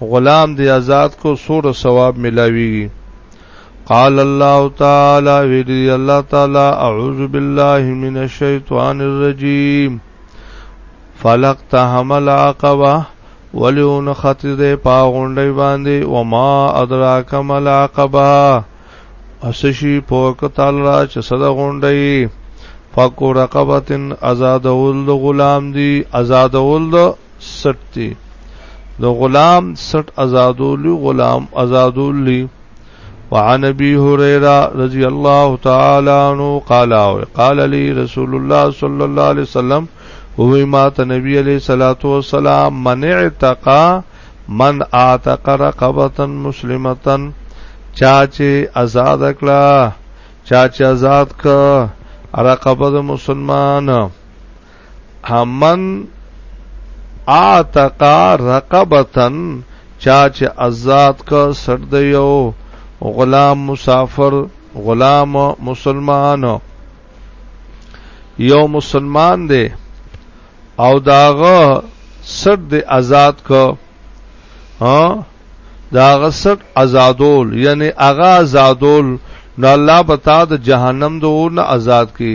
غلام دی آزاد کو سور ثواب ملاویږي قال الله تعالی ویلی الله تعالی اعوذ بالله من الشیطان الرجیم فلق تحمل عقبه ولون خطر پاغونډي باندې وما ادراک مل عقبه اسشی پوک تعالی چې صد غونډي فقو رقبتن آزاد ول غلام دی آزاد ول سټ دی د غلام سټ آزادولی غلام آزادولی وعن ابي هريره رضي الله تعالى عنه قال قال لي رسول الله صلى الله عليه وسلم هو ما ته نبی عليه الصلاه والسلام من اعتقى من اعتق رقبه مسلمه چا چې آزاد کړه چا چې آزاد ک رقبه مسلمان همن اعتقا رقبتن چا چې آزاد کا سر د یو غلام مسافر غلام مسلمان یو مسلمان دی او داغه سر د آزاد کا ها داغه سر آزادول یعنی اغا آزادول نو الله بتا د جهنم د اور نه آزاد کی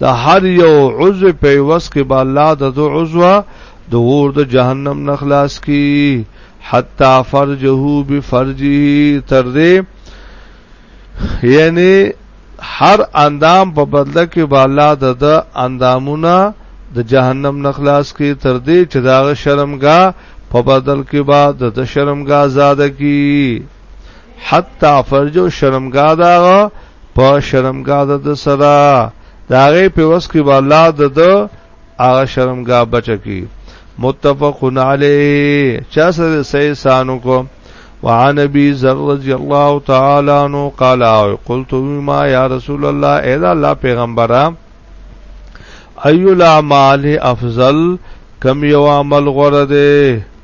د هر یو عضو په وس کې به الله د دو عضو د ور د جهنم نه خلاص کی حتا فرجه بفرجه تر دې یعنی هر اندام په بدله کې به الله د د اندامونه د جهنم نه خلاص کی تر دې چې دا شرمګا په بدل کې به د شرمګا آزاد کی حتا فرجو شرمګاه دا په شرمګاه د سره دا غي په وس کې والله د د هغه شرمګاه بچکی متفقن علیه چا سره سې سانو کو وعن ابي ذر رضي الله تعالى عنه قال قلت ما يا رسول الله اذا الله پیغمبره ايو الاعمال افضل کم یو عمل غره ده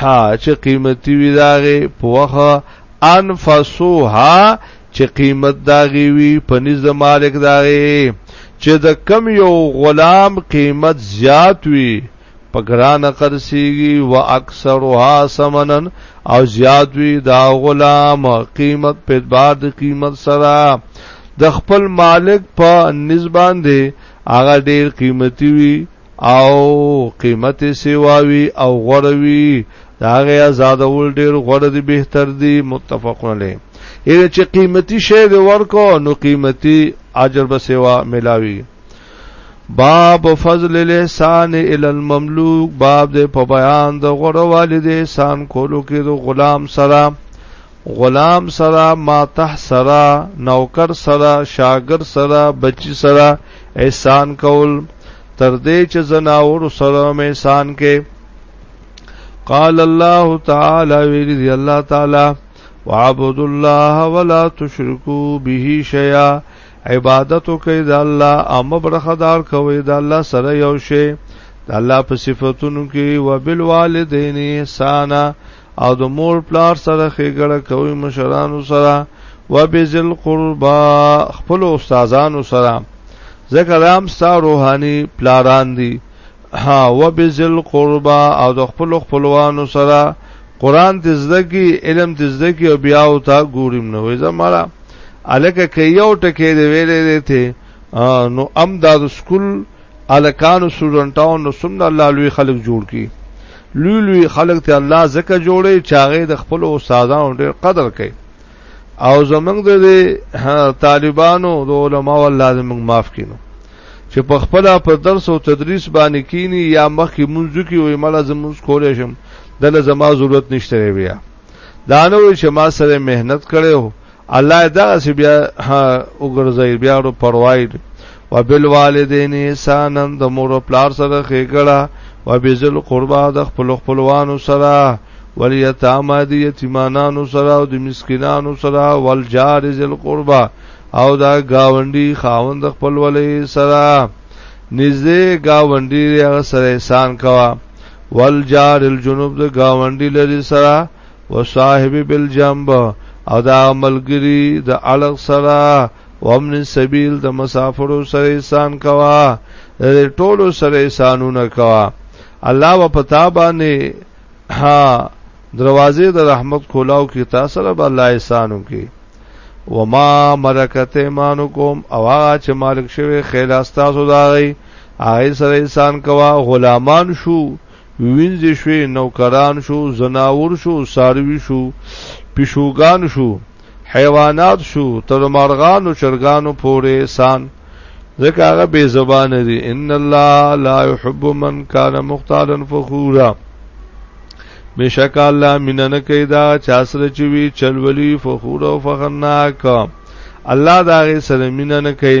ها چې قیمتي وي داغه په وخه انفسوها چې قیمت داغي وي پنځ د مالک داغي چې د کم یو غلام قیمت زیات وي په ګران قرسیږي و اکثرها سمنن او زیات وي دا غلام قیمت په اعتبار د قیمت سره د خپل مالک په نسبان دی هغه ډیر قیمتي وي او قیمت سیواوی او غوروی دا غي آزادول ډیر غوړه دي بهتر دي متفقون علی یعنی چې قیمتي شی دی ورکو نو قیمتي اجر به سیوا ملاوي باب فضل الاحسان ال المملوک باب د په بیان د غوړه والد احسان کولو کې د غلام سره غلام سره، ماتح سره، نوکر سره، شاګر سره، بچی سره احسان کول تر دې چې زناور سره مې احسان کې قال الله تعالی ویل دی الله تعالی وعبد الله ولا تشركوا به شيئا عبادت کوي د الله او مبرخدار کوي د الله سره یو شی د الله په صفاتونو کې وبالوالدین احسانا او د مور پلار سره خېګړه کوي مشرانو سره وبذل قربا خپل استادانو سره ځکه دام ستا روحاني پلاران دي ها وبذل قربا او د خپل خپلوانو سره قران ته زده کی علم ته زده کی او بیا او تا ګوریم نو زماره الکه کې یو ټکی دی ویلې ته نو امداد سکول الکانو سټوډنټاو نو سمنا الله لوی خلک جوړ کی لوی لوی خلک ته الله زکه جوړي چاغې د خپل استادانو ډېر قدر کوي او زمنګ د طالبانو د علماو الله دې موږ معاف کینو چې په خپل په درس او تدریس باندې کینی یا مخکې منځ کې وي مله زموږ کولې شم دله زما ضرورت نشته بیا دا نو چې ما سره مهنت کړو الله دا سی بیا وګرځي بیا ورو پروايد وبالوالدین احسانا د مور او پلار سره خېګړه وبذل قربا د خپل خپلوانو سره ولیتاما دی یتیمانانو سره او د مسکینانو سره والجار ذل قربا او دا گاونډي خاوند خپل ولې سره نږدې گاونډي سره احسان کوا والجار الجنوب د گاونډي لري سره وصاحب بالجنب او دا ملګری د الګ سره ومن سبیل د مسافرو سره احسان کوا د ټولو سره احسانونه کوا الله و پتا باندې ها دروازې د رحمت کولاو کې تاسو سره به الله احسانو کې وما مرکت ایمانکم او هغه چې مالک شوی خیلاستاسو داغي هغه سره احسان کوا غلامان شو وینځې شوې، نوکران شو، ځناور شو، څاروي شو، پیشوګان شو، حیوانات شو، تر مارغانو چرګانو پورې سان ځکه هغه بې زبانه دي ان الله لا يحب من كان مختالا فخورا بشک الله میننه کوي دا چا سره چې وی چلولي فخور او فخرناک الله دا غي سره میننه کوي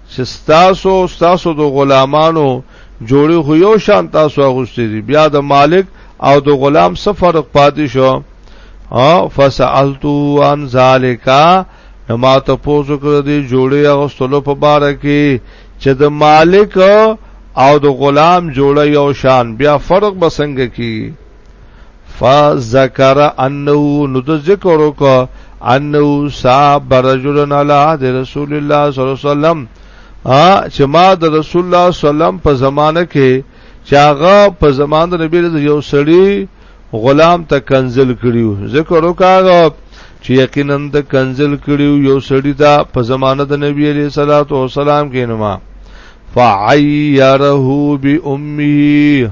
چې ستاسو ستاسو د غلامانو جوړي خو یو شان تاسو اغوستي دي بیا د مالک او د غلام څه فرق پاتې شو او فسالتو عن ذالکا نو ما ته پوسو کړ دي جوړي اغوستلو په بار کې چې د مالک او د غلام جوړه یو شان بیا فرق بسنګ کی فذكر انه نو د ذکر وکړه انه صاحب رجلن علی عهد رسول الله صلی الله علیه وسلم چې ما د رسول الله صلی الله علیه وسلم په زمانه کې چې هغه په زمانه د نبی رسول یو سړی غلام ته کنزل کړیو ذکر وکړه چې یقینا د کنزل کړیو یو سړی دا په زمانه د نبی علیہ الصلوۃ والسلام کې نما فعیره بامه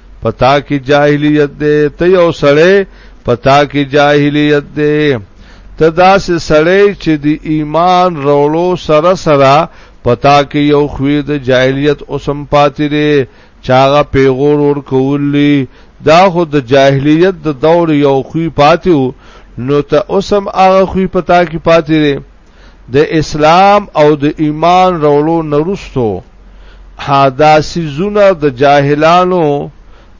پتا کی جاهلیت دی ته یو سړی پتا کی جاهلیت دی ته داسې سړی چې د ایمان رولو سره سره پتا کې یو خوی د جاهلیت اوسم پاتې دی چاغه پیغور ور کولی دا خو د جاهلیت د دور یو خوی پاتې نو ته اوسم هغه خوی پتا کې پاتې دی د اسلام او د ایمان رولو نرستو دا سیزونه د جاهلانو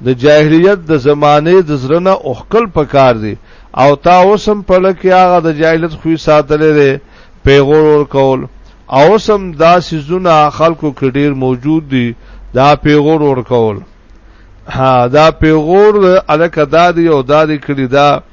د جاهلیت د زمانه د زرنه او خپل پکار دي او تا اوسم په لکه هغه د جاهلیت خوې ساتلې ده پیغور ور کول او اوسم دا سیزونه خلکو کې ډیر موجود دي دا پیغور ور کول ها دا پیغور الکه دادی او دادی کړي دا, دا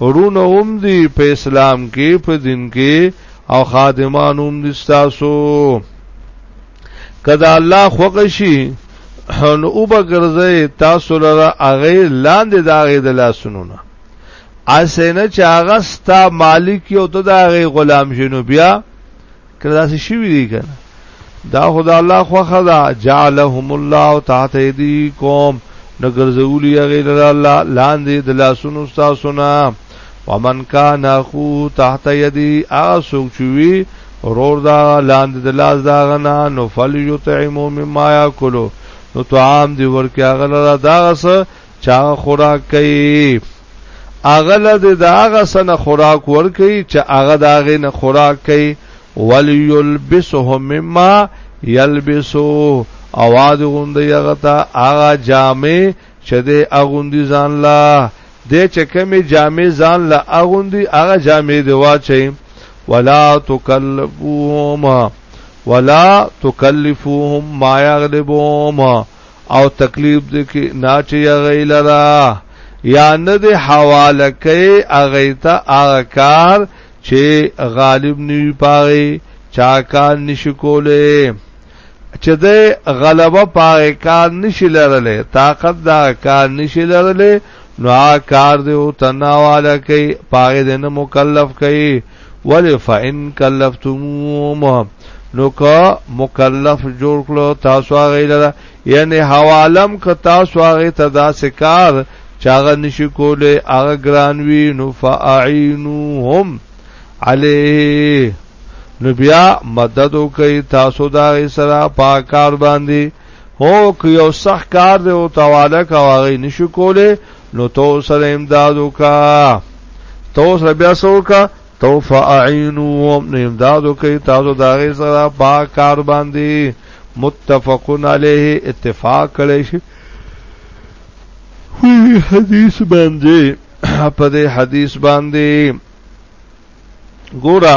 ورونه هم دي په اسلام کې په دین کې او خادمان هم دي تاسو کدا الله خوښي نو او بغرزه تاسو لره اغه لاندې داغه د لاسونو نه اسنه چې هغه ستا مالک یو ته داغه غلام شنو بیا کله داسې شوی دی کنه دا خدا الله خو خدا جعلهم الله تحت ايديكم نګرځولي غیر الله لاندې د لاسونو تاسو نه ومن کان اخو تحت يدي اسوک چوي رور دا لاندې د لاس دا غنا نو فل یطعمو مما یاکلو نو طعام دی ورکه غلره دا غس چا خوراک کوي هغه له د هغه سنه خوراک ورکي چې هغه د هغه نه خوراک کوي وليلبسه مما يلبسو اواز غوندي هغه ته هغه جامې چې د اغوندي ځان لا د چې کمی جامې ځان لا اغوندي هغه جامې دی واچي ولا تکلفوهما ولا تکلفوهم ما يغلبوهما او تکلیف دی کی نا چه یغی لرا یا نه دی حواله کئی اغی تا اغا کار چه غالب نیوی پاغی چا کار نشی کولی چه دی غلبه پاغی کار نشی لرلی طاقت دا کار نشی لرلی نو آغا کار دی او تناواله کئی پاغی دی نه مکلف کئی ولی فإن کلفتموهم نو که مکلف جوړ کړو تاسو هغه لره یعنی حوالم که تاسو هغه ته داسې کار چاغه نشي کوله هغه ګران وی نو فاعینوهم علیه نو بیا مدد وکي تاسو دا سره پاکار باندې هو که یو صح کار دی او تواله کا واغی نشو کوله نو تو سره امداد وکا تو سره بیا سوکا تو فاعینو نو امداد وکي تاسو دا غي سره با کار باندې متفقن علیه اتفاق کړي شي وی حدیث باندې په دې حدیث باندې ګورا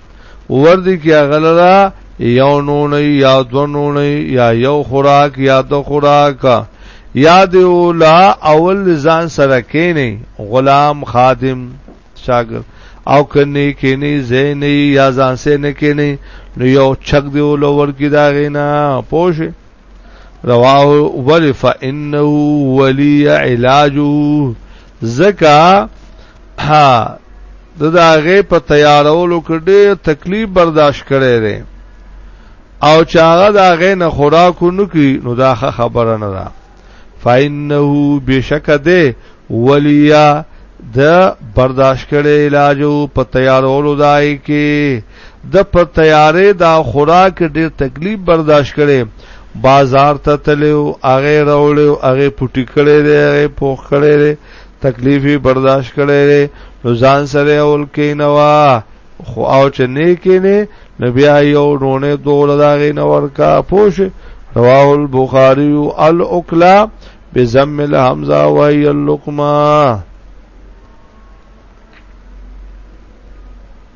وردی کی غلرا یو نونی یا دو نونی یا یو خوراک یا دو خوراک یا دی اولا اول ځان سره کینی غلام خادم شاګر او کنی کینی زینی یا ځان سره کینی نو یو چک دی اولا ورکی دا غینا پوشه رواه ول فانه ولي علاج زکا ها د داغه په تیارولو کې ډېر تکلیف برداشت کړي دي او چاغه داغه نه خوراکو نکي نو دا خبره نه ده فانه بشک ده ولیا د برداشت کړي علاج په تیارولو دای کې د په تیارې دا خوراک ډیر تکلیف برداشت کړي بازار ته تلو هغه راوړو هغه پټی کړي دی هغه پوخ کړي دی تکلیفي برداشت کړي دی نو ځان سره اول کینوا خو او چې نه کینې نبی یو ډونه دور داغې نور کا پوش رواه البخاری الاکلا بزم الحمزه وهي اللقمه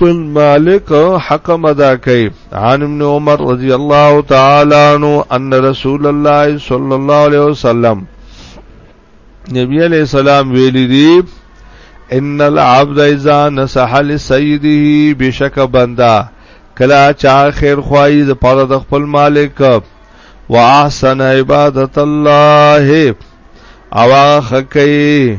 خپل مالک حق مدا کوي عن ابن عمر رضی الله تعالی عنہ ان رسول الله صلی الله علیه وسلم نبی علیہ السلام ویلی دی ان العبد اذا نصح لسيده بشک بندا کلا چا خیر خوای د پاره د خپل مالک واحسن عبادت الله اوا خکې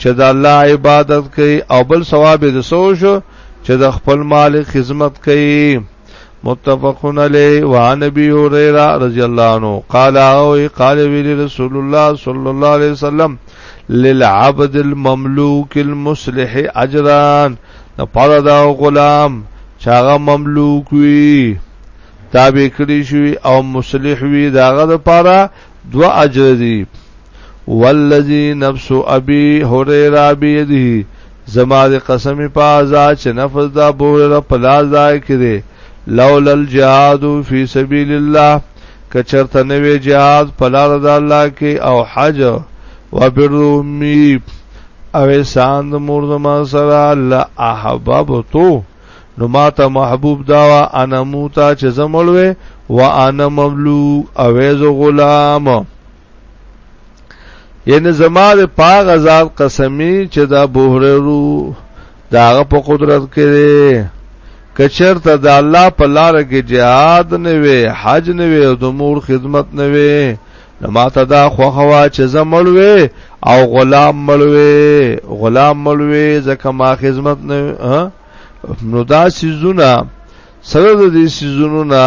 چې د الله عبادت کوي او بل ثواب د سو شو چې د خپل مالک خدمت کوي متفقون علی و نبی هريره رضی الله عنه قال او قال ویل رسول الله صلی الله علیه وسلم للعبد المملوک المصلح اجران د پاره دا غلام چاغه مملوک وي تابع کړی شوی او مصلح وي داغه د پاره دو اجر دی والذی نفس ابي هريره بيده زما د قسم په ازا چې نفس دا بوره په لاس ځای کړي لولا الجهاد فی سبیل الله کچرته نوې جهاد په لار د الله کې او حج و بر امی او ساند مور زما سره لا احباب تو نو ما ته محبوب دا وا انا موتا چې زمړوي و انا مملوک اویز غلام یعنی زما د پاغه ذات قسمی چې دا بوهررو داغه په قدرت کې کچرته د الله په لار کې jihad نه وي حج نه وي او د مور خدمت نه وي نو ما ته دا خوخوا چې زه مړوي او غلام مړوي غلام مړوي ځکه ما خدمت نه نو دا سيزونه سره د دې سيزونو نه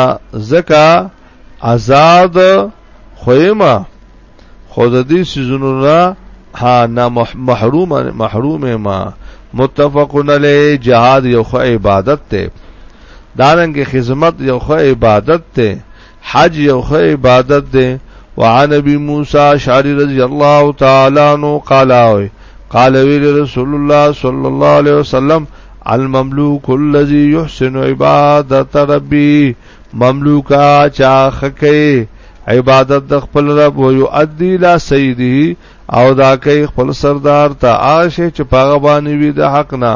ځکه آزاد خوېما خو د دې سيزونو نه ها نه محروم محروم ما متفقن علی جهاد یو خو عبادت ته دارنګ خدمت یو خو عبادت ته حج یو خو عبادت دی وعن ابي موسى شعري رضي الله تعالى عنه قال قال رسول الله صلى الله عليه وسلم المملوك الذي يحسن عبادت ربي مملوکا چا خکه عبادت د خپل رب او يؤدي لا سيدي او دا کوي خپل سردار ته عاشه چې پاغه باندې وي د حق نه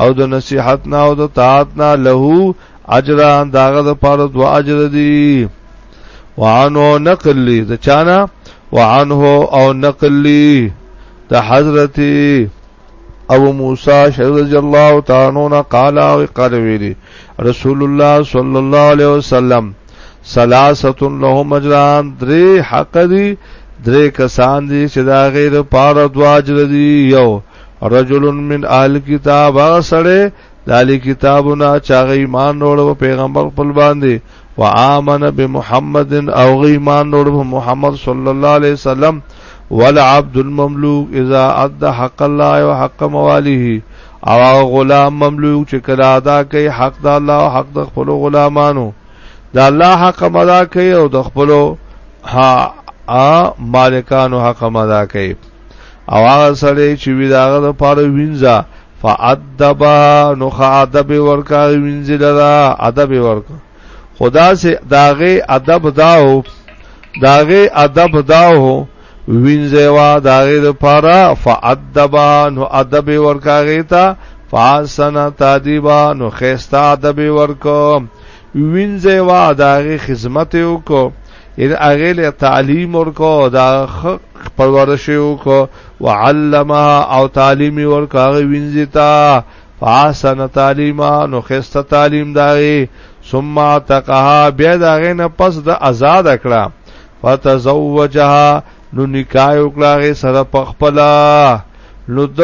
او د نصيحت نه او د طاعت نه له اجران داغه د پاره دو اجر دی وعنه نقل لی د چانا وعنه او نقل لی د حضرت ابو موسی شر رضی الله تعالی عنہ قال او قال ویلی رسول الله صلی الله علیه وسلم سلاست لهم اجران درې حق دي درې کسان دي چې دا غیر پاره دواجر دي یو رجل من اهل کتاب سره لالی کتابونه چاغه ایمان نور او پیغمبر خپل باندې و امن بمحمد او غ ایمان نور په محمد صلی الله علیه وسلم والعبد المملوک اذا ادى حق الله وحق مواليه او غلام مملوک چې کله ادا کوي حق د الله او حق د خپل غلامانو د الله حق مدا کوي او د خپل ها مالکانو حق مدا کوي او هغه سړی چې وی داغه د پاره وینځه فادبا نو خادب ورکا وینځل را ادب ورکا خدا سے داغه ادب داو داغه ادب داو وینځه وا داغه د پاره فادبا نو ادب ورکا غیتا فاسنا تادیبا نو خيستا ادب ورکا وینځه وا داغه خدمت وکړو ان هغه له تعلیم ورکو دا پرورش وکړو وعلمها او تعلیم ورکو هغه وینځي تا فاسن تعلیما نو خسته تعلیم داري ثم تقها بیا دا غنه پس د آزاد کړه فتزوجها نو نکاح وکړه سره پخپلا نو د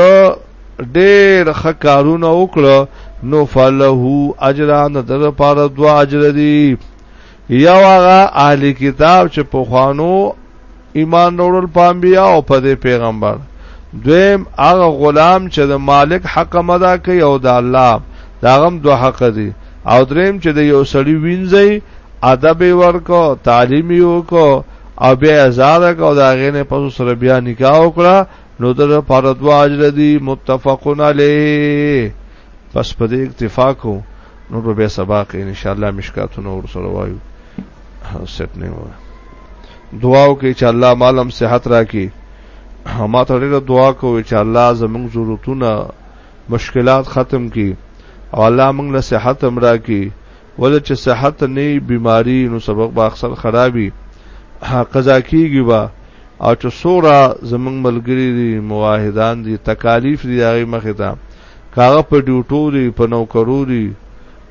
ډېر خکارونه وکړه نو فله اجران در پاره دوا اجر دي یو هغه اهل کتاب چې په خوانو ایمان وروړل پامبیا او په دې پیغمبر دویم هغه غلام چې د مالک حق مدا کوي او د الله دا غم دوه حق دي او دریم چې د یو سړی وینځي ادب ورکو تعلیم یو کو او بیا آزاد کو دا غینه پس سره بیا نکاح وکړه نو در پر دوا اجر دي متفقون علیه پس په دې اتفاق وو نور به سبا کې ان شاء الله مشکاتونه ور سره وایو سټ نه وای دعاو کې چې الله مالم صحت راکړي ما ته ډېر دعا کوي چې الله زموږ ضرورتونه مشکلات ختم کړي او الله موږ له صحت هم راکړي ولې چې صحت نه بیماری نو سبق به اکثر خرابي قضا کیږي با او چې سورا زمنګ ملګری دي مواهدان دي تکالیف دي هغه مخه ته که هغه په ډیوټو دي، په نوکرو دي،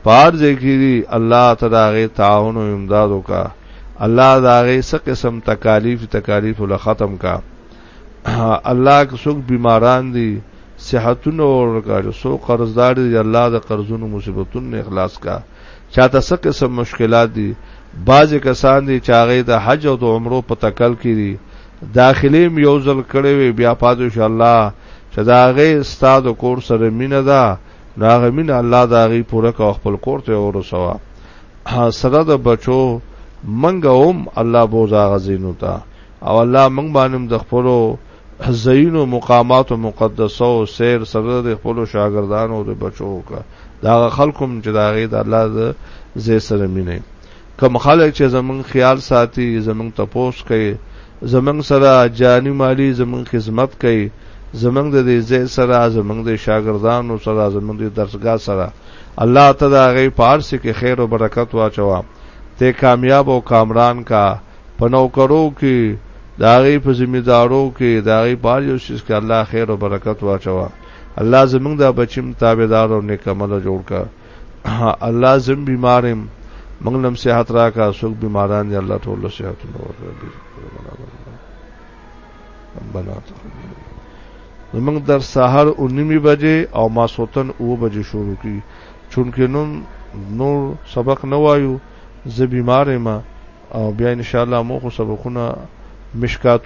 په هر ځای کې دي، الله ته د هغې تعاون او امداد وکړه، الله د هغې څه قسم تکالیف دي، تکالیف ورله ختم کړه، الله که څوک بیماران دي، صحتونه ورکړه، چې څوک قرضدار دي، الله د قرضونو مصیبتونو نه خلاص کړه، چا ته څه قسم مشکلات دي، بعضې کسان دي چې هغې د حج او د عمرو په تکل کې دي، داخلې هم یو ځل کړې وې، بیا پاتې شو، الله چه د هغه ستا د کور سره مینه ده نو هغه مینه الله د هغه پوره کا خپل کور ته ورسوا سره د بچو منګه هم الله بوزا غزینو تا او الله منګ باندې د خپلو زین او مقامات او مقدسه او سیر سره د خپل شاګردانو د بچو کا دا خلکم چې دا غي د الله د زې سره مینه کوم خلک چې زمونږ خیال ساتي زمونږ تپوس کوي زمونږ سره جاني مالی زمونږ خدمت کوي زمونږ د دې ځای سره زمونږ د شاګردانو سره زمونږ د درسګاه سره الله تعالی غي پارسي کې خیر او برکت واچوا ته کامیاب او کامران کا پنو کرو کې داغي په ذمہ دارو کې داغي پار یو شي کې الله خیر او برکت واچوا الله زمونږ د بچیم تابعدار او نیک عمل جوړ کا الله زم بیمارم موږ لم صحت راکا څوک بیماران دي الله ټول صحت ورکړي ربنا زمنګ در سحر او نیمه بجې او ما سوتن او بجې شروع کی چونکه نن نور سبق نه وایو زه بیمار ما او بیا ان شاء الله مو خو سبقونه مشکات